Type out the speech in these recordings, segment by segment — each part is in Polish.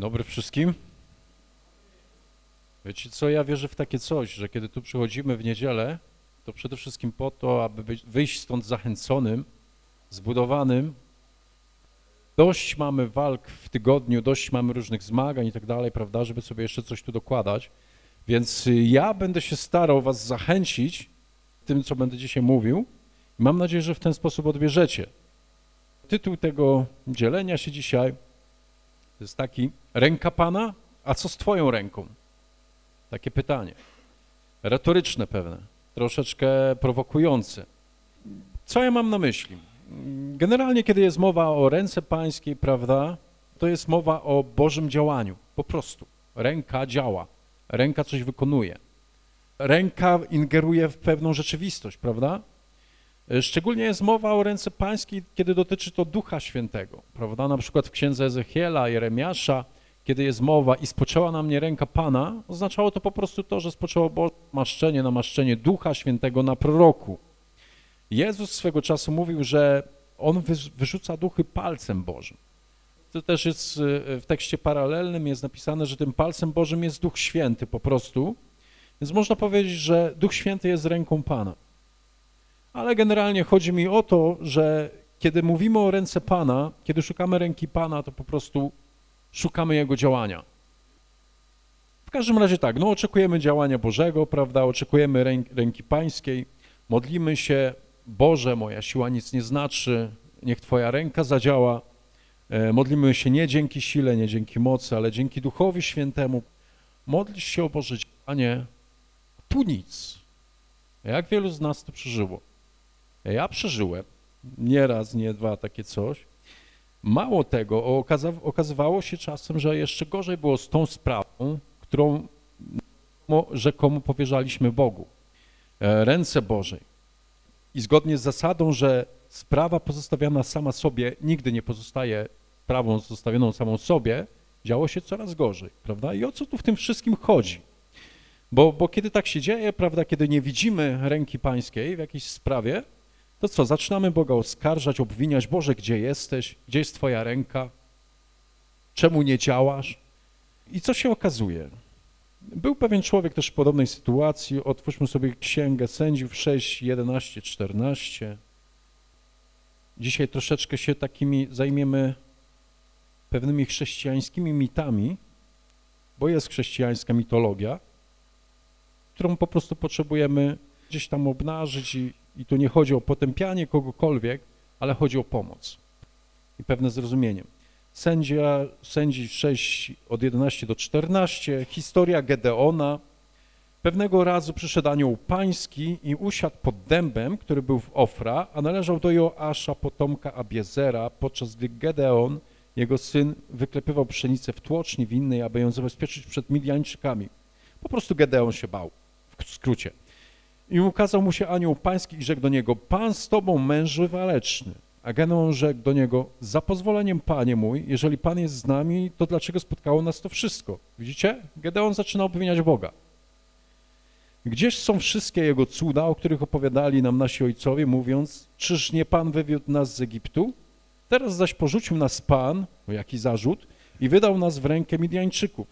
Dobry wszystkim. Wiecie co, ja wierzę w takie coś, że kiedy tu przychodzimy w niedzielę, to przede wszystkim po to, aby być, wyjść stąd zachęconym, zbudowanym. Dość mamy walk w tygodniu, dość mamy różnych zmagań i tak dalej, prawda, żeby sobie jeszcze coś tu dokładać. Więc ja będę się starał was zachęcić tym, co będę dzisiaj mówił mam nadzieję, że w ten sposób odbierzecie. Tytuł tego dzielenia się dzisiaj to jest taki, ręka Pana, a co z Twoją ręką? Takie pytanie. Retoryczne pewne, troszeczkę prowokujące. Co ja mam na myśli? Generalnie, kiedy jest mowa o ręce pańskiej, prawda, to jest mowa o Bożym działaniu, po prostu. Ręka działa, ręka coś wykonuje. Ręka ingeruje w pewną rzeczywistość, prawda? Szczególnie jest mowa o ręce pańskiej, kiedy dotyczy to Ducha Świętego, prawda? Na przykład w księdze Ezechiela, Jeremiasza, kiedy jest mowa i spoczęła na mnie ręka Pana, oznaczało to po prostu to, że spoczęło Boże namaszczenie, namaszczenie Ducha Świętego na proroku. Jezus swego czasu mówił, że On wy- wyrzuca duchy palcem Bożym. To też jest y, w tekście paralelnym jest napisane, że tym palcem Bożym jest Duch Święty po prostu, więc można powiedzieć, że Duch Święty jest ręką Pana. Ale generalnie chodzi mi o to, że kiedy mówimy o ręce Pana, kiedy szukamy ręki Pana, to po prostu szukamy Jego działania. W każdym razie tak, no oczekujemy działania Bożego, prawda, oczekujemy ręk, ręki Pańskiej, modlimy się, Boże, moja siła nic nie znaczy, niech Twoja ręka zadziała. E, Modlimy się nie dzięki sile, nie dzięki mocy, ale dzięki Duchowi Świętemu. Modlisz się o Boże działanie, tu nic. Jak wielu z nas to przeżyło? Ja przeżyłem, nie raz, nie dwa, takie coś. Mało tego, okazywało się czasem, że jeszcze gorzej było z tą sprawą, którą mo- rzekomo powierzaliśmy Bogu, e, ręce Bożej. I zgodnie z zasadą, że sprawa pozostawiona sama sobie nigdy nie pozostaje sprawą zostawioną samą sobie, działo się coraz gorzej, prawda? I o co tu w tym wszystkim chodzi? Bo, bo kiedy tak się dzieje, prawda, kiedy nie widzimy ręki pańskiej w jakiejś sprawie, to co, zaczynamy Boga oskarżać, obwiniać, Boże, gdzie jesteś, gdzie jest Twoja ręka, czemu nie działasz? I co się okazuje? Był pewien człowiek też w podobnej sytuacji, otwórzmy sobie Księgę Sędziów 6, 11, 14. Dzisiaj troszeczkę się takimi zajmiemy pewnymi chrześcijańskimi mitami, bo jest chrześcijańska mitologia, którą po prostu potrzebujemy gdzieś tam obnażyć i, i tu nie chodzi o potępianie kogokolwiek, ale chodzi o pomoc i pewne zrozumienie. Sędzia, sędzi 6 od 11 do 14, historia Gedeona. Pewnego razu przyszedł anioł pański i usiadł pod dębem, który był w Ofra, a należał do Joasza, potomka Abiezera, podczas gdy Gedeon, jego syn, wyklepywał pszenicę w tłoczni winnej, aby ją zabezpieczyć przed Midianczykami. Po prostu Gedeon się bał, w skrócie. I ukazał mu się anioł pański i rzekł do niego, Pan z tobą, mężu waleczny. A Gedeon rzekł do niego, za pozwoleniem, panie mój, jeżeli Pan jest z nami, to dlaczego spotkało nas to wszystko? Widzicie? Gedeon zaczyna obwiniać Boga. Gdzież są wszystkie jego cuda, o których opowiadali nam nasi ojcowie, mówiąc, czyż nie Pan wywiódł nas z Egiptu? Teraz zaś porzucił nas Pan, o jaki zarzut, i wydał nas w rękę Midianczyków.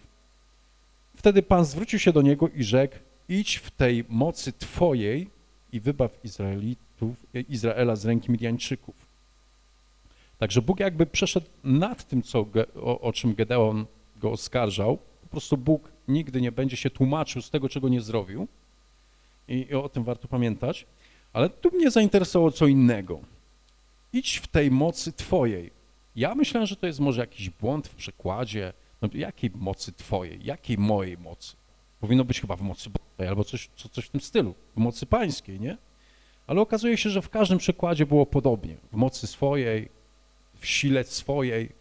Wtedy Pan zwrócił się do niego i rzekł, idź w tej mocy Twojej i wybaw Izraelitów, Izraela z ręki Midianczyków. Także Bóg jakby przeszedł nad tym, co, o, o czym Gedeon go oskarżał. Po prostu Bóg nigdy nie będzie się tłumaczył z tego, czego nie zrobił. I, I o tym warto pamiętać. Ale tu mnie zainteresowało co innego. Idź w tej mocy Twojej. Ja myślałem, że to jest może jakiś błąd w przekładzie. No, jakiej mocy Twojej? Jakiej mojej mocy? Powinno być chyba w mocy Bożej albo coś, co, coś w tym stylu, w mocy pańskiej, nie? Ale okazuje się, że w każdym przekładzie było podobnie. W mocy swojej, w sile swojej.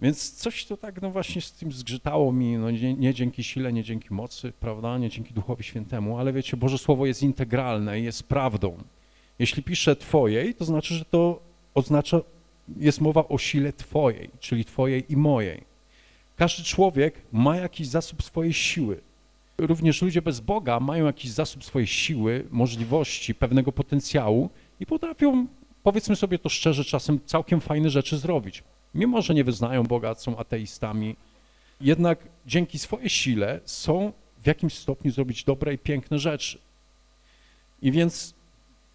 Więc coś to tak no właśnie z tym zgrzytało mi, no nie, nie dzięki sile, nie dzięki mocy, prawda, nie dzięki Duchowi Świętemu, ale wiecie, Boże Słowo jest integralne i jest prawdą. Jeśli pisze Twojej, to znaczy, że to oznacza, jest mowa o sile Twojej, czyli Twojej i mojej. Każdy człowiek ma jakiś zasób swojej siły. Również ludzie bez Boga mają jakiś zasób swojej siły, możliwości, pewnego potencjału i potrafią, powiedzmy sobie to szczerze, czasem całkiem fajne rzeczy zrobić. mimo że nie wyznają Boga, są ateistami, jednak dzięki swojej sile są w jakimś stopniu zrobić dobre i piękne rzeczy. I więc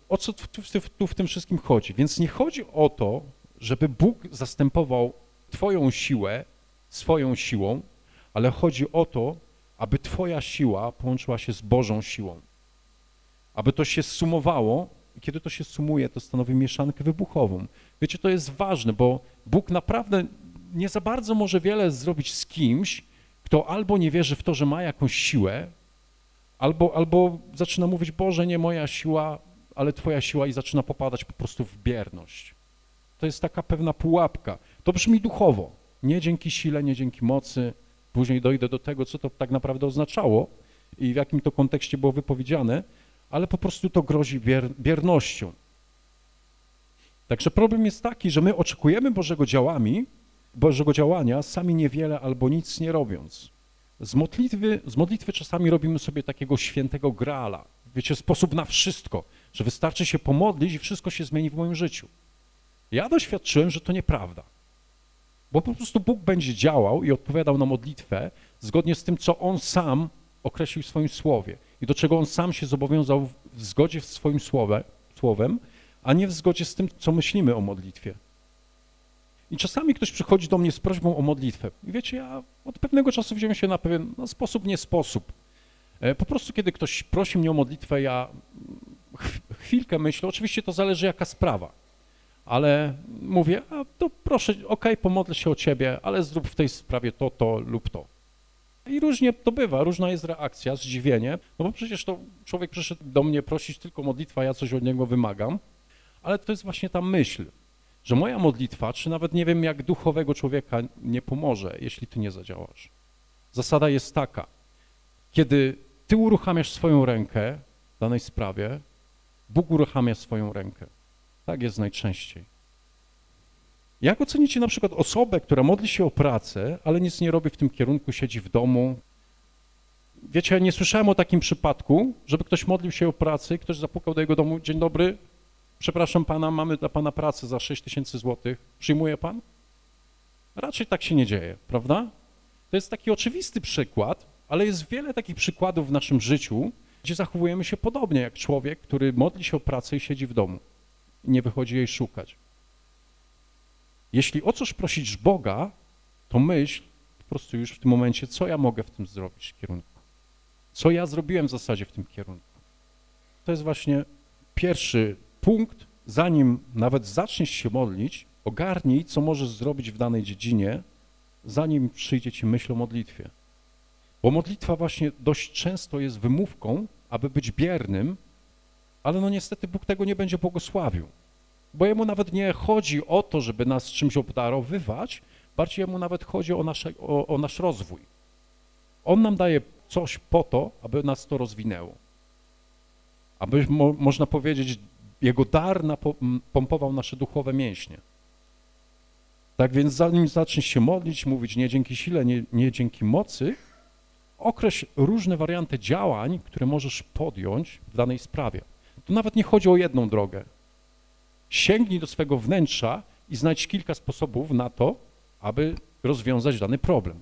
o co tu, tu, tu w tym wszystkim chodzi? Więc nie chodzi o to, żeby Bóg zastępował Twoją siłę swoją siłą, ale chodzi o to, aby Twoja siła połączyła się z Bożą siłą. Aby to się sumowało i kiedy to się sumuje, to stanowi mieszankę wybuchową. Wiecie, to jest ważne, bo Bóg naprawdę nie za bardzo może wiele zrobić z kimś, kto albo nie wierzy w to, że ma jakąś siłę, albo, albo zaczyna mówić, Boże, nie moja siła, ale Twoja siła i zaczyna popadać po prostu w bierność. To jest taka pewna pułapka. To brzmi duchowo, nie dzięki sile, nie dzięki mocy. Później dojdę do tego, co to tak naprawdę oznaczało i w jakim to kontekście było wypowiedziane, ale po prostu to grozi bier, biernością. Także problem jest taki, że my oczekujemy Bożego działami, Bożego działania, sami niewiele albo nic nie robiąc. Z modlitwy, z modlitwy czasami robimy sobie takiego świętego grala. Wiecie, sposób na wszystko, że wystarczy się pomodlić i wszystko się zmieni w moim życiu. Ja doświadczyłem, że to nieprawda. Bo po prostu Bóg będzie działał i odpowiadał na modlitwę zgodnie z tym, co On sam określił w swoim słowie i do czego On sam się zobowiązał w zgodzie z swoim słowe, słowem, a nie w zgodzie z tym, co myślimy o modlitwie. I czasami ktoś przychodzi do mnie z prośbą o modlitwę. I wiecie, ja od pewnego czasu wziąłem się na pewien no, sposób, nie sposób. E, po prostu, kiedy ktoś prosi mnie o modlitwę, ja chwilkę myślę, oczywiście to zależy jaka sprawa, ale mówię, a to proszę, okej, pomodlę się o ciebie, ale zrób w tej sprawie to, to lub to. I różnie to bywa, różna jest reakcja, zdziwienie, no bo przecież to człowiek przyszedł do mnie prosić tylko modlitwa, ja coś od niego wymagam, ale to jest właśnie ta myśl, że moja modlitwa, czy nawet nie wiem jak duchowego człowieka nie pomoże, jeśli ty nie zadziałasz. Zasada jest taka, kiedy ty uruchamiasz swoją rękę w danej sprawie, Bóg uruchamia swoją rękę. Tak jest najczęściej. Jak ocenicie na przykład osobę, która modli się o pracę, ale nic nie robi w tym kierunku, siedzi w domu? Wiecie, ja nie słyszałem o takim przypadku, żeby ktoś modlił się o pracę i ktoś zapukał do jego domu, dzień dobry, przepraszam pana, mamy dla pana pracę za 6 tysięcy złotych, przyjmuje pan? Raczej tak się nie dzieje, prawda? To jest taki oczywisty przykład, ale jest wiele takich przykładów w naszym życiu, gdzie zachowujemy się podobnie jak człowiek, który modli się o pracę i siedzi w domu i nie wychodzi jej szukać. Jeśli o coś prosisz Boga, to myśl po prostu już w tym momencie, co ja mogę w tym zrobić w kierunku. Co ja zrobiłem w zasadzie w tym kierunku. To jest właśnie pierwszy punkt, zanim nawet zaczniesz się modlić, ogarnij, co możesz zrobić w danej dziedzinie, zanim przyjdzie ci myśl o modlitwie. Bo modlitwa właśnie dość często jest wymówką, aby być biernym, ale no niestety Bóg tego nie będzie błogosławił. Bo Jemu nawet nie chodzi o to, żeby nas czymś obdarowywać, bardziej Jemu nawet chodzi o, nasze, o, o nasz rozwój. On nam daje coś po to, aby nas to rozwinęło. Aby, mo, można powiedzieć, Jego dar napompował nasze duchowe mięśnie. Tak więc zanim zaczniesz się modlić, mówić nie dzięki sile, nie, nie dzięki mocy, określ różne warianty działań, które możesz podjąć w danej sprawie. Tu nawet nie chodzi o jedną drogę. Sięgnij do swego wnętrza i znajdź kilka sposobów na to, aby rozwiązać dany problem.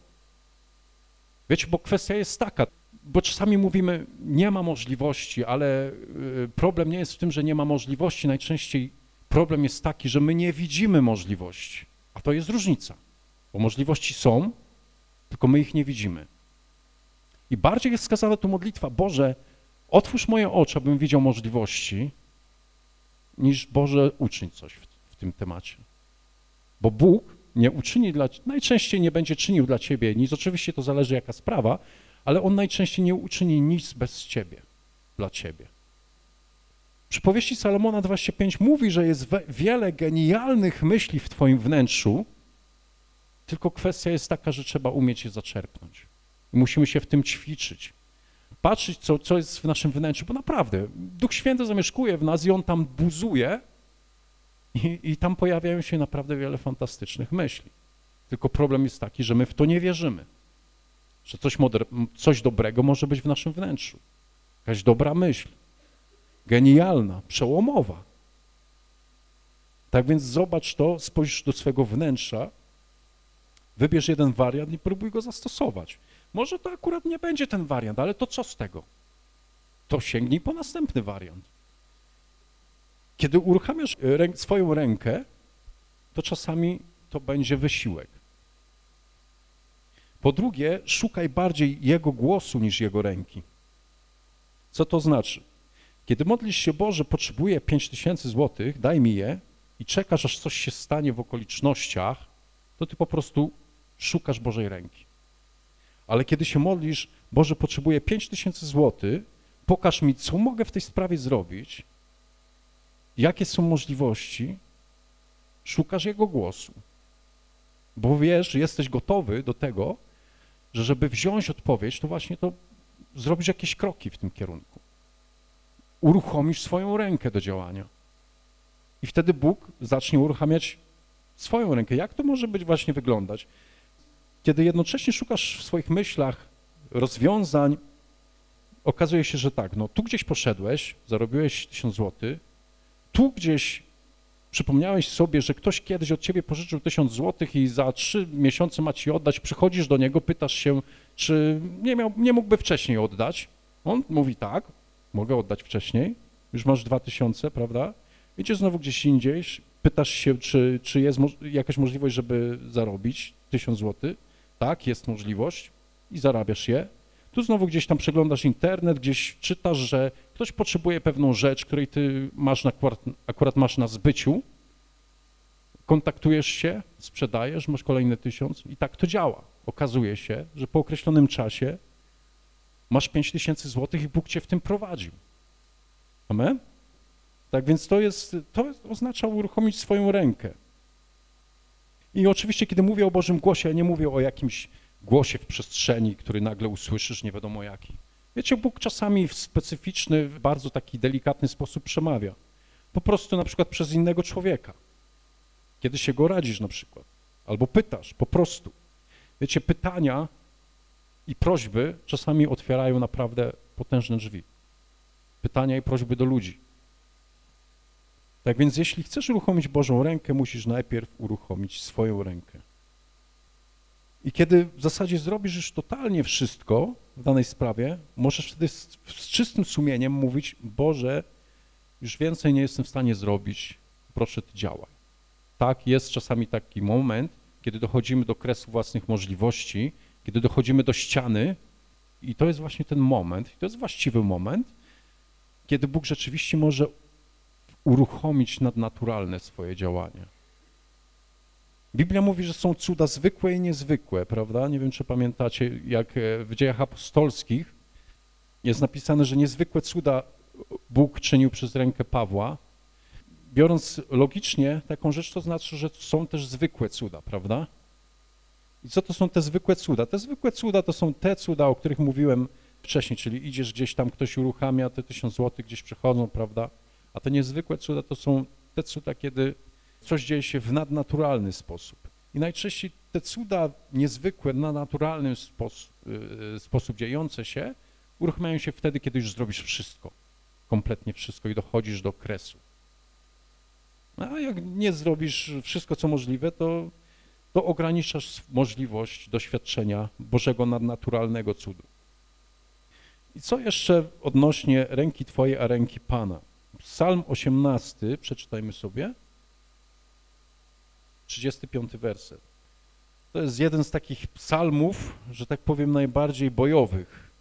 Wiecie, bo kwestia jest taka, bo czasami mówimy, nie ma możliwości, ale y, problem nie jest w tym, że nie ma możliwości. Najczęściej problem jest taki, że my nie widzimy możliwości, a to jest różnica, bo możliwości są, tylko my ich nie widzimy. I bardziej jest skazana tu modlitwa, Boże, otwórz moje oczy, abym widział możliwości, niż Boże uczyń coś w, w tym temacie. Bo Bóg nie uczyni dla, najczęściej nie będzie czynił dla ciebie nic, oczywiście to zależy jaka sprawa, ale On najczęściej nie uczyni nic bez ciebie, dla ciebie. Przypowieści Salomona 25 mówi, że jest wiele genialnych myśli w twoim wnętrzu, tylko kwestia jest taka, że trzeba umieć je zaczerpnąć. I musimy się w tym ćwiczyć. Patrzeć, co, co jest w naszym wnętrzu, bo naprawdę Duch Święty zamieszkuje w nas i On tam buzuje i, i tam pojawiają się naprawdę wiele fantastycznych myśli. Tylko problem jest taki, że my w to nie wierzymy. Że coś, coś dobrego może być w naszym wnętrzu. Jakaś dobra myśl. Genialna, przełomowa. Tak więc zobacz to, spójrz do swego wnętrza Wybierz jeden wariant i próbuj go zastosować. Może to akurat nie będzie ten wariant, ale to co z tego? To sięgnij po następny wariant. Kiedy uruchamiasz rę swoją rękę, to czasami to będzie wysiłek. Po drugie, szukaj bardziej Jego głosu niż Jego ręki. Co to znaczy? Kiedy modlisz się, Boże, potrzebuję 5 tysięcy złotych, daj mi je i czekasz, aż coś się stanie w okolicznościach, to ty po prostu szukasz Bożej ręki. Ale kiedy się modlisz, Boże, potrzebuję 5 tysięcy pokaż mi, co mogę w tej sprawie zrobić, jakie są możliwości, szukasz Jego głosu. Bo wiesz, jesteś gotowy do tego, że żeby wziąć odpowiedź, to właśnie to zrobisz jakieś kroki w tym kierunku. Uruchomisz swoją rękę do działania. I wtedy Bóg zacznie uruchamiać swoją rękę. Jak to może być właśnie wyglądać? Kiedy jednocześnie szukasz w swoich myślach rozwiązań, okazuje się, że tak, no tu gdzieś poszedłeś, zarobiłeś tysiąc złotych, tu gdzieś przypomniałeś sobie, że ktoś kiedyś od ciebie pożyczył tysiąc złotych i za trzy miesiące ma ci oddać, przychodzisz do niego, pytasz się, czy nie, miał, nie mógłby wcześniej oddać. On mówi tak, mogę oddać wcześniej, już masz dwa tysiące, prawda? Idziesz znowu gdzieś indziej, pytasz się, czy, czy jest jakaś możliwość, żeby zarobić tysiąc złotych. Tak, jest możliwość i zarabiasz je. Tu znowu gdzieś tam przeglądasz internet, gdzieś czytasz, że ktoś potrzebuje pewną rzecz, której ty masz na, akurat masz na zbyciu, kontaktujesz się, sprzedajesz, masz kolejny tysiąc i tak to działa. Okazuje się, że po określonym czasie masz pięć tysięcy złotych i Bóg cię w tym prowadził. Amen? Tak więc to jest, to oznacza uruchomić swoją rękę. I oczywiście, kiedy mówię o Bożym głosie, ja nie mówię o jakimś głosie w przestrzeni, który nagle usłyszysz, nie wiadomo jaki. Wiecie, Bóg czasami w specyficzny, bardzo taki delikatny sposób przemawia. Po prostu na przykład przez innego człowieka. Kiedy się go radzisz na przykład. Albo pytasz, po prostu. Wiecie, pytania i prośby czasami otwierają naprawdę potężne drzwi. Pytania i prośby do ludzi. Tak więc jeśli chcesz uruchomić Bożą rękę, musisz najpierw uruchomić swoją rękę. I kiedy w zasadzie zrobisz już totalnie wszystko w danej sprawie, możesz wtedy z, z czystym sumieniem mówić, Boże, już więcej nie jestem w stanie zrobić, proszę Ty działaj. Tak, jest czasami taki moment, kiedy dochodzimy do kresu własnych możliwości, kiedy dochodzimy do ściany i to jest właśnie ten moment, to jest właściwy moment, kiedy Bóg rzeczywiście może uruchomić nadnaturalne swoje działania. Biblia mówi, że są cuda zwykłe i niezwykłe, prawda? Nie wiem, czy pamiętacie, jak e, w dziejach apostolskich jest napisane, że niezwykłe cuda Bóg czynił przez rękę Pawła. Biorąc logicznie taką rzecz, to znaczy, że są też zwykłe cuda, prawda? I co to są te zwykłe cuda? Te zwykłe cuda to są te cuda, o których mówiłem wcześniej, czyli idziesz gdzieś tam, ktoś uruchamia, te tysiąc złotych gdzieś przechodzą, prawda? A te niezwykłe cuda to są te cuda, kiedy coś dzieje się w nadnaturalny sposób. I najczęściej te cuda niezwykłe, na naturalny sposób, y, sposób dziejące się uruchamiają się wtedy, kiedy już zrobisz wszystko, kompletnie wszystko i dochodzisz do kresu. A jak nie zrobisz wszystko, co możliwe, to, to ograniczasz możliwość doświadczenia Bożego nadnaturalnego cudu. I co jeszcze odnośnie ręki Twojej, a ręki Pana? Psalm 18, przeczytajmy sobie. 35 werset. To jest jeden z takich psalmów, że tak powiem, najbardziej bojowych.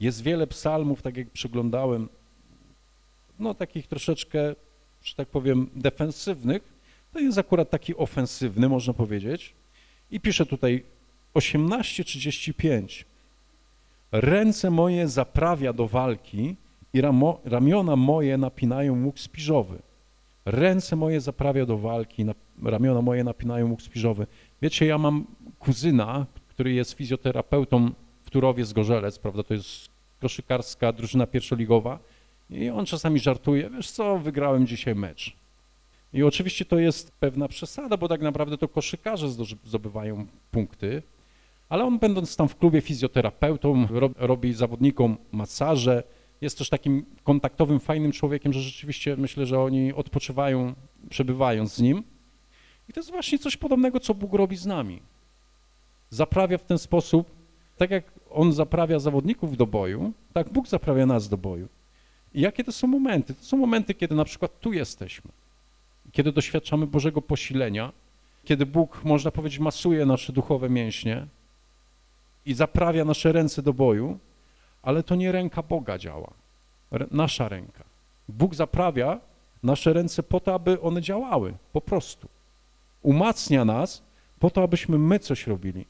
Jest wiele psalmów, tak jak przyglądałem, no takich troszeczkę, że tak powiem, defensywnych. To jest akurat taki ofensywny, można powiedzieć. I pisze tutaj 18:35. Ręce moje zaprawia do walki i ramo, ramiona moje napinają łuk spiżowy. Ręce moje zaprawia do walki, ramiona moje napinają łuk spiżowy. Wiecie, ja mam kuzyna, który jest fizjoterapeutą w Turowie z Gorzelec, prawda, to jest koszykarska drużyna pierwszoligowa i on czasami żartuje, wiesz co, wygrałem dzisiaj mecz. I oczywiście to jest pewna przesada, bo tak naprawdę to koszykarze zdobywają punkty, ale on będąc tam w klubie fizjoterapeutą, robi zawodnikom masaże, jest też takim kontaktowym, fajnym człowiekiem, że rzeczywiście myślę, że oni odpoczywają, przebywając z nim. I to jest właśnie coś podobnego, co Bóg robi z nami. zaprawia w ten sposób, tak jak On zaprawia zawodników do boju, tak Bóg zaprawia nas do boju. I jakie to są momenty? To są momenty, kiedy na przykład tu jesteśmy, kiedy doświadczamy Bożego posilenia, kiedy Bóg, można powiedzieć, masuje nasze duchowe mięśnie i zaprawia nasze ręce do boju, ale to nie ręka Boga działa, nasza ręka. Bóg zaprawia nasze ręce po to, aby one działały, po prostu. Umacnia nas po to, abyśmy my coś robili.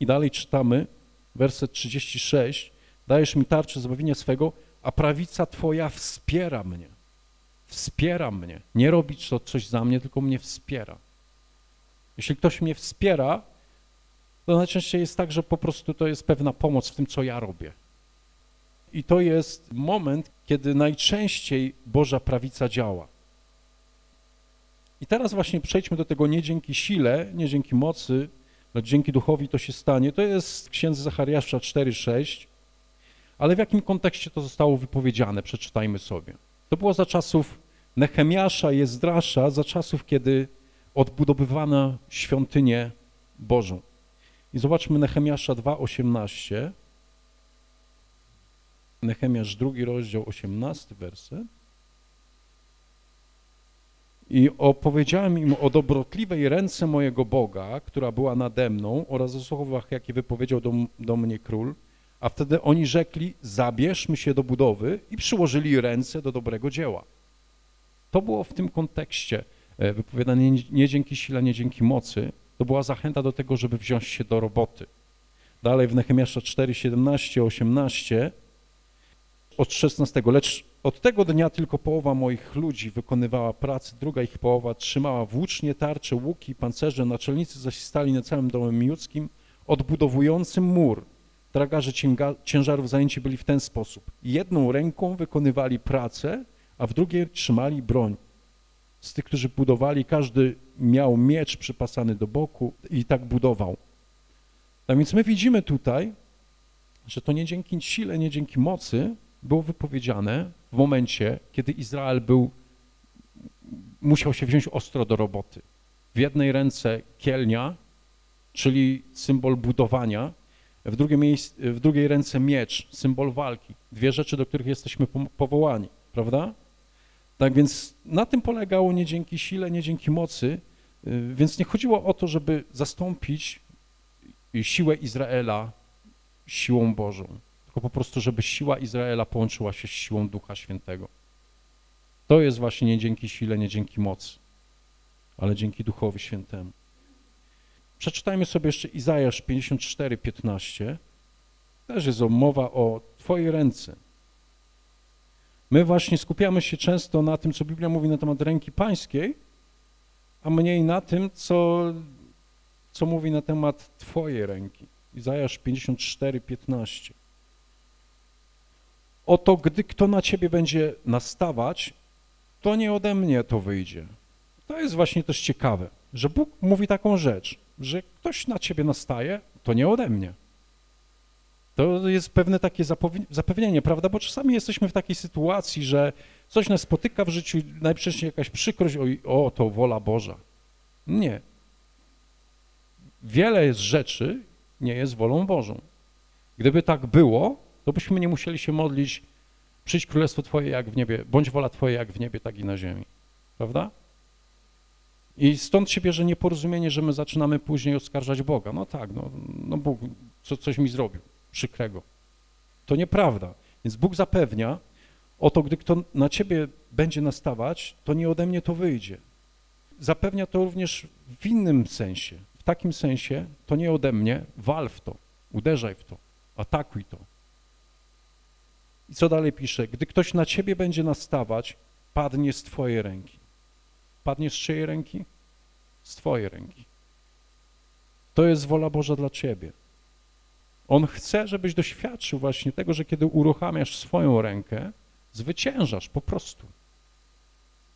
I dalej czytamy, werset 36, dajesz mi tarczę zbawienia swego, a prawica Twoja wspiera mnie. Wspiera mnie. Nie robi to coś za mnie, tylko mnie wspiera. Jeśli ktoś mnie wspiera, to najczęściej jest tak, że po prostu to jest pewna pomoc w tym, co ja robię. I to jest moment, kiedy najczęściej Boża prawica działa. I teraz właśnie przejdźmy do tego nie dzięki sile, nie dzięki mocy, lecz dzięki duchowi to się stanie. To jest księdz Zachariasza 4,6. Ale w jakim kontekście to zostało wypowiedziane? Przeczytajmy sobie. To było za czasów Nehemiasza i Ezdrasza, za czasów, kiedy odbudowywano świątynię Bożą. I zobaczmy Nehemiasza 2,18. Nehemiasz drugi rozdział, 18 werset. I opowiedziałem im o dobrotliwej ręce mojego Boga, która była nade mną oraz o słowach, jakie wypowiedział do, do mnie król, a wtedy oni rzekli, zabierzmy się do budowy i przyłożyli ręce do dobrego dzieła. To było w tym kontekście e, wypowiadane nie, dzięki sile, nie dzięki mocy, to była zachęta do tego, żeby wziąć się do roboty. Dalej w Nehemiasza 4, 17, 18 od 16. Lecz od tego dnia tylko połowa moich ludzi wykonywała pracę, druga ich połowa trzymała włócznie, tarcze, łuki, pancerze, naczelnicy zaś stali na całym domem judzkim, odbudowującym mur. Tragarze ciężarów zajęci byli w ten sposób. Jedną ręką wykonywali pracę, a w drugiej trzymali broń. Z tych, którzy budowali, każdy miał miecz przypasany do boku i tak budował. Tak więc my widzimy tutaj, że to nie dzięki sile, nie dzięki mocy było wypowiedziane w momencie, kiedy Izrael był, musiał się wziąć ostro do roboty. W jednej ręce kielnia, czyli symbol budowania, w w drugiej ręce miecz, symbol walki. Dwie rzeczy, do których jesteśmy powołani, prawda? Tak więc na tym polegało nie dzięki sile, nie dzięki mocy, y, więc nie chodziło o to, żeby zastąpić siłę Izraela siłą Bożą, tylko po prostu, żeby siła Izraela połączyła się z siłą Ducha Świętego. To jest właśnie nie dzięki sile, nie dzięki mocy, ale dzięki Duchowi Świętemu. Przeczytajmy sobie jeszcze Izajasz 54, 15. Też jest mowa o Twojej ręce. My właśnie skupiamy się często na tym, co Biblia mówi na temat ręki pańskiej, a mniej na tym, co, co mówi na temat Twojej ręki. Izajasz 54, 15. Oto, gdy kto na Ciebie będzie nastawać, to nie ode mnie to wyjdzie. To jest właśnie też ciekawe, że Bóg mówi taką rzecz, że ktoś na Ciebie nastaje, to nie ode mnie. To jest pewne takie zapewnienie, prawda? Bo czasami jesteśmy w takiej sytuacji, że coś nas spotyka w życiu, najprzedniej jakaś przykrość, o, o, to wola Boża. Nie. Wiele z rzeczy nie jest wolą Bożą. Gdyby tak było, to byśmy nie musieli się modlić, przyjdź królestwo Twoje jak w niebie, bądź wola Twoja jak w niebie, tak i na ziemi. Prawda? I stąd się bierze nieporozumienie, że my zaczynamy później oskarżać Boga. No tak, no, no Bóg co, coś mi zrobił przykrego. To nieprawda. Więc Bóg zapewnia, oto gdy kto na ciebie będzie nastawać, to nie ode mnie to wyjdzie. Zapewnia to również w innym sensie. W takim sensie, to nie ode mnie, wal w to, uderzaj w to, atakuj to. I co dalej pisze? Gdy ktoś na ciebie będzie nastawać, padnie z twojej ręki. Padnie z czyjej ręki? Z twojej ręki. To jest wola Boża dla ciebie. On chce, żebyś doświadczył właśnie tego, że kiedy uruchamiasz swoją rękę, zwyciężasz po prostu.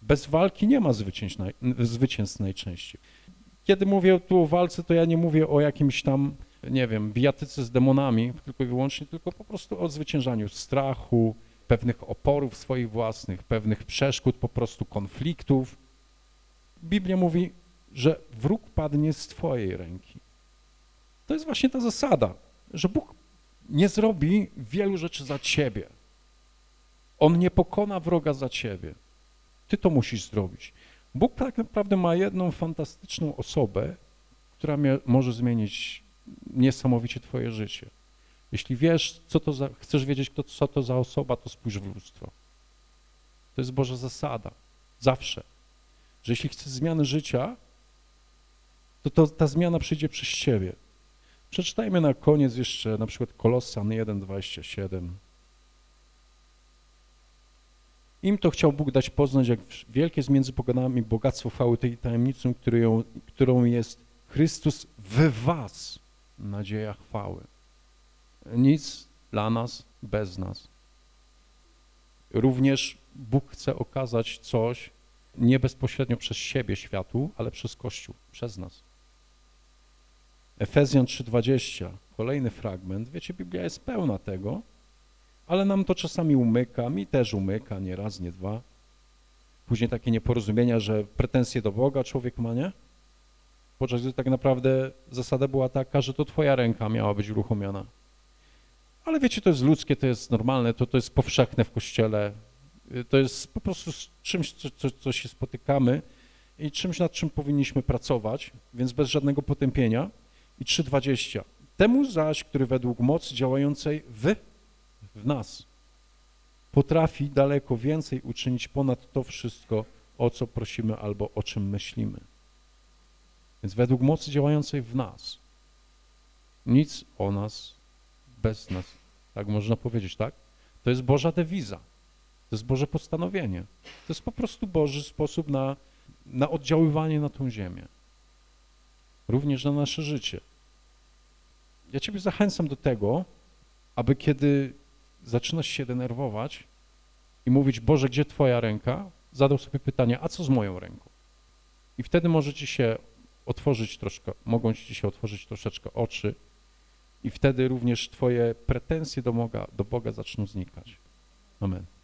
Bez walki nie ma zwycięstw najczęściej. Kiedy mówię tu o walce, to ja nie mówię o jakimś tam, nie wiem, bijatyce z demonami, tylko i wyłącznie, tylko po prostu o zwyciężaniu strachu, pewnych oporów swoich własnych, pewnych przeszkód, po prostu konfliktów. Biblia mówi, że wróg padnie z twojej ręki. To jest właśnie ta zasada, że Bóg nie zrobi wielu rzeczy za ciebie. On nie pokona wroga za ciebie. Ty to musisz zrobić. Bóg tak naprawdę ma jedną fantastyczną osobę, która może zmienić niesamowicie twoje życie. Jeśli wiesz, co to za, chcesz wiedzieć, kto, co to za osoba, to spójrz w lustro. To jest Boża zasada. Zawsze. Że jeśli chcesz zmiany życia, to, to ta zmiana przyjdzie przez ciebie. Przeczytajmy na koniec jeszcze na przykład Kolosan 1,27. Im to chciał Bóg dać poznać, jak wielkie jest między poganami bogactwo chwały tej tajemnicą, którą, jest Chrystus w was, nadzieja chwały. Nic dla nas bez nas. Również Bóg chce okazać coś nie bezpośrednio przez siebie światu, ale przez Kościół, przez nas. Efezjan 3:20, kolejny fragment. Wiecie, Biblia jest pełna tego, ale nam to czasami umyka, mi też umyka, nie raz, nie dwa. Później takie nieporozumienia, że pretensje do Boga człowiek ma, nie? Podczas gdy tak naprawdę zasada była taka, że to twoja ręka miała być uruchomiona. Ale wiecie, to jest ludzkie, to jest normalne, to, to jest powszechne w Kościele. To jest po prostu czymś, co, co, co się spotykamy i czymś, nad czym powinniśmy pracować, więc bez żadnego potępienia. I 3.20. Temu zaś, który według mocy działającej w, w nas potrafi daleko więcej uczynić ponad to wszystko, o co prosimy albo o czym myślimy. Więc według mocy działającej w nas. Nic o nas bez nas. Tak można powiedzieć, tak? To jest Boża dewiza. To jest Boże postanowienie. To jest po prostu Boży sposób na, na oddziaływanie na tą ziemię. Również na nasze życie. Ja Ciebie zachęcam do tego, aby kiedy zaczynasz się denerwować i mówić, Boże, gdzie Twoja ręka? Zadał sobie pytanie, a co z moją ręką? I wtedy może Ci się otworzyć troszkę, mogą Ci się otworzyć troszeczkę oczy i wtedy również Twoje pretensje do Boga, do Boga zaczną znikać. Amen.